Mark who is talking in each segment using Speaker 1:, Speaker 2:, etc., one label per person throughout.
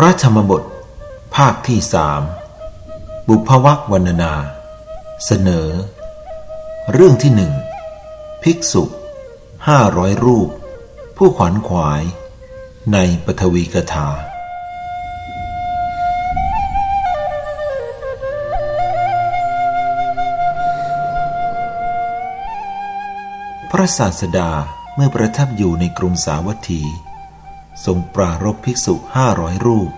Speaker 1: พระธรรมบท ภาคที่สามบุพวักวรรณนา เสนอ เรื่องที่หนึ่งภิกษุห้าร้อยรูป ผู้ขวัญขวาย ในปฐวีกถา พระศาสดาเมื่อประทับอยู่ในกรุงสาวัตถี ทรงปรารบภิกษุห้าร้อยรูป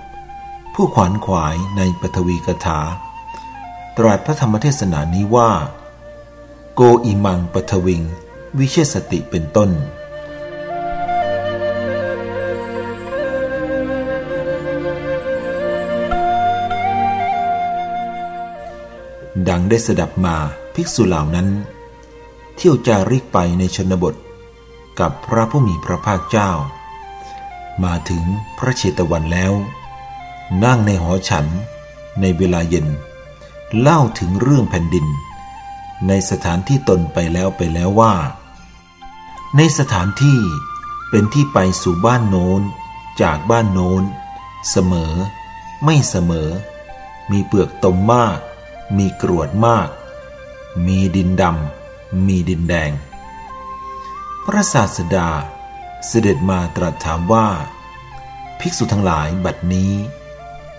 Speaker 1: ผู้ขวัญขวายในปฐวีกถา ตรัสพระธรรมเทศนานี้ว่า โกอิมังปฐวิง วิเชสติเป็นต้นดังได้สดับมาภิกษุเหล่านั้น เที่ยวจาริกไปในชนบท กับพระผู้มีพระภาคเจ้า มาถึงพระเชตวันแล้ว นั่งในหอฉันในเวลาเย็น เล่าถึงเรื่องแผ่นดิน ในสถานที่ตนไปแล้วไปแล้วว่า ในสถานที่เป็นที่ไปสู่บ้านโน้น จากบ้านโน้น เสมอ ไม่เสมอ มีเปลือกตมมาก มีกรวดมาก มีดินดำมีดินแดง พระศาสดา เสด็จมาตรัสถามว่า ภิกษุทั้งหลายบัดนี้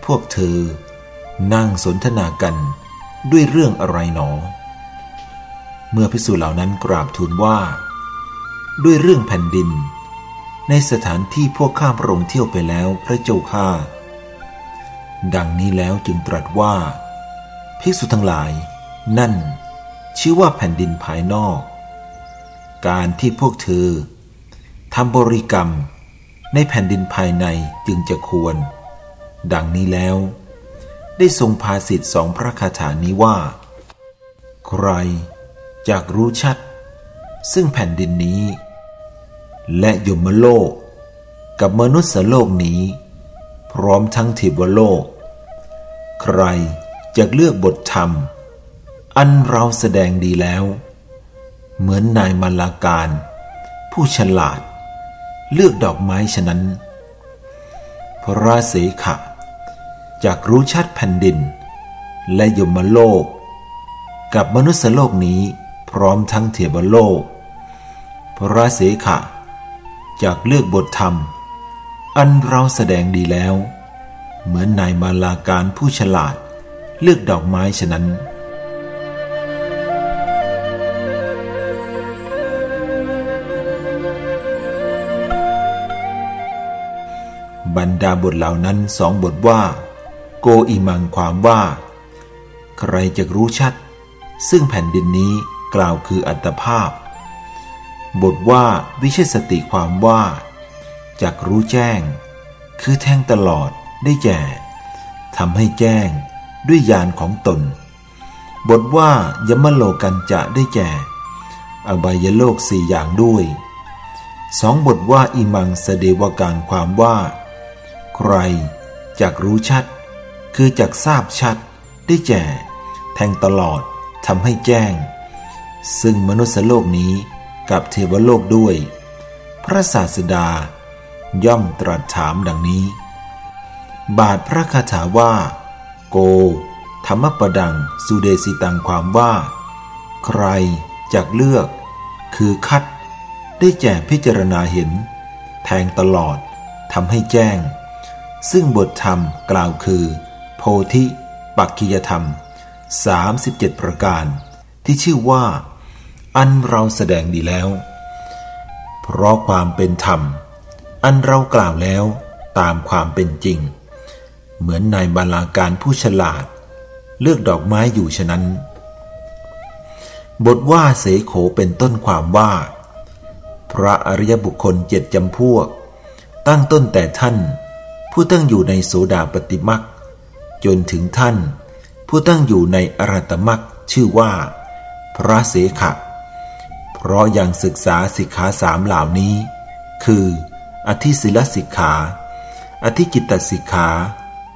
Speaker 1: พวกเธอนั่งสนทนากันด้วยเรื่องอะไรหนอ เมื่อภิกษุเหล่านั้นกราบทูลว่า ด้วยเรื่องแผ่นดิน ในสถานที่พวกข้าพระองค์เที่ยวไปแล้วพระเจ้าข้าดังนี้แล้วจึงตรัสว่า ภิกษุทั้งหลาย นั่น ชื่อว่าแผ่นดินภายนอก การที่พวกเธอ ทำบริกรรม ในแผ่นดินภายในจึงจะควร ดังนี้แล้ว ได้ทรงพาสิทธิสองพระคาถานี้ว่า ใครจากรู้ชัด ซึ่งแผ่นดินนี้ และยมโลก กับมนุษย์โลกนี้ พร้อมทั้งเทวโลก ใครจะเลือกบทธรรม อันเราแสดงดีแล้ว เหมือนนายมาลาการ ผู้ฉลาด เลือกดอกไม้ฉะนั้นพระราศีขะจากรู้ชัดแผ่นดิน และยมโลก กับมนุษยโลกนี้พร้อมทั้งเทวโลก พระราศีขะจากเลือกบทธรรม อันเราแสดงดีแล้ว เหมือนนายมาลาการผู้ฉลาดเลือกดอกไม้ฉะนั้น บรรดาบทเหล่านั้นสองบทว่า โกอิมังความว่า ใครจะรู้ชัด ซึ่งแผ่นดินนี้กล่าวคืออัตภาพ บทว่าวิเชสติความว่าจากรู้แจ้ง คือแทงตลอดได้แก่ทำให้แจ้งด้วยญาณของตน บทว่ายมโลกันจะได้แก่ อบายโลกสี่อย่างด้วยสองบทว่าอิมังสเดวกังความว่า ใครจักรู้ชัด คือจักทราบชัด ได้แก่แทงตลอดทำให้แจ้ง ซึ่งมนุษย์โลกนี้กับเทวโลกด้วย พระศาสดาย่อมตรัสถามดังนี้ บาทพระคาถาว่า โก ธรรมปดังสุเดสิตังความว่า ใครจักเลือก คือคัด ได้แก่พิจารณาเห็น แทงตลอดทำให้แจ้ง ซึ่งบทธรรมกล่าวคือ โพธิปักขิยธรรม 37 ประการ ที่ชื่อว่า อันเราแสดงดีแล้ว เพราะความเป็นธรรม อันเรากล่าวแล้วตามความเป็นจริง เหมือนนายบาลาการผู้ฉลาด เลือกดอกไม้อยู่ฉะนั้น บทว่าเสโขเป็นต้นความว่า พระอริยบุคคลเจ็ดจำพวก ตั้งต้นแต่ท่าน ผู้ตั้งอยู่ในโสดาปฏิมักจนถึงท่าน ผู้ตั้งอยู่ในอรัตมักชื่อว่า พระเสขะ เพราะยังศึกษาสิกขาสามเหล่านี้ คือ อธิศิลสิกขา อธิจิตสิกขา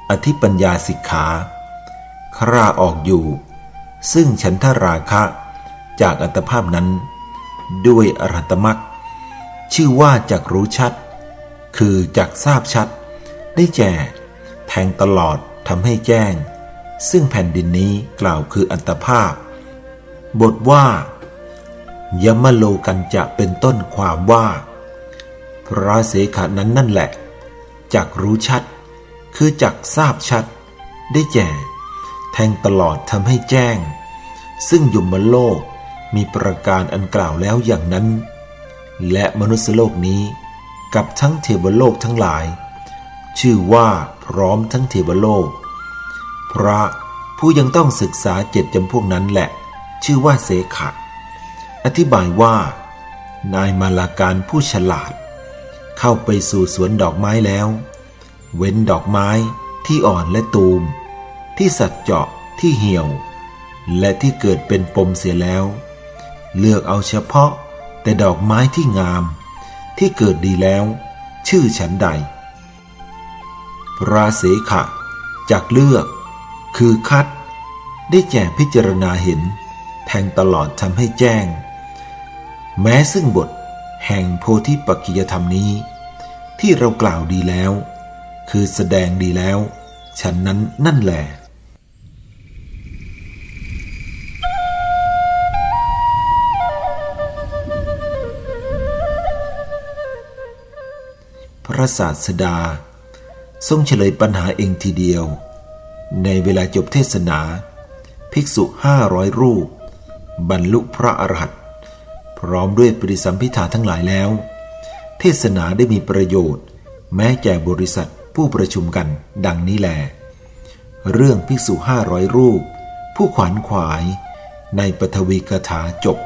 Speaker 1: อธิปัญญาสิกขาคราออกอยู่ ซึ่งฉันทราคะจากอัตภาพนั้น ด้วยอรัตมักชื่อว่าจักรู้ชัด คือจักทราบชัด ได้แจก่งตลอดทำให้แจ้ง ซึ่งแผ่นดินนี้กล่าวคืออันตภาพ บทว่ายมโลกันจะเป็นต้นความว่า พระเสขานั้นนั่นแหละ จักรู้ชัด คือจักทราบชัด ได้แก่แทงตลอดทำให้แจ้ง ซึ่งยมโลกมีประการอันกล่าวแล้วอย่างนั้น และมนุษยโลกนี้กับทั้งเทวโลกทั้งหลาย ชื่อว่าพร้อมทั้งเทวโลก พระผู้ยังต้องศึกษาเจ็ดจำพวกนั้นแหละ ชื่อว่าเสขะ อธิบายว่า นายมาลาการผู้ฉลาด เข้าไปสู่สวนดอกไม้แล้ว เว้นดอกไม้ที่อ่อนและตูม ที่สัดเจาะที่เหี่ยว และที่เกิดเป็นปมเสียแล้ว เลือกเอาเฉพาะแต่ดอกไม้ที่งาม ที่เกิดดีแล้ว ชื่อฉันใด ระเสขะจากเลือก คือคัด ได้แก่พิจารณาเห็น แทงตลอดทำให้แจ้ง แม้ซึ่งบทแห่งโพธิปักกิยธรรมนี้ ที่เรากล่าวดีแล้ว คือแสดงดีแล้ว ฉันนั้นนั่นแหละพระศาสดา ทรงเฉลยปัญหาเองทีเดียว ในเวลาจบเทศนา ภิกษุห้าร้อยรูป บรรลุพระอรหันต์พร้อมด้วยปริสัมพิธาทั้งหลายแล้ว เทศนาได้มีประโยชน์ แม้แก่บริษัทผู้ประชุมกันดังนี้แล เรื่องภิกษุห้าร้อยรูป ผู้ขวัญขวายในปฐวีกถาจบ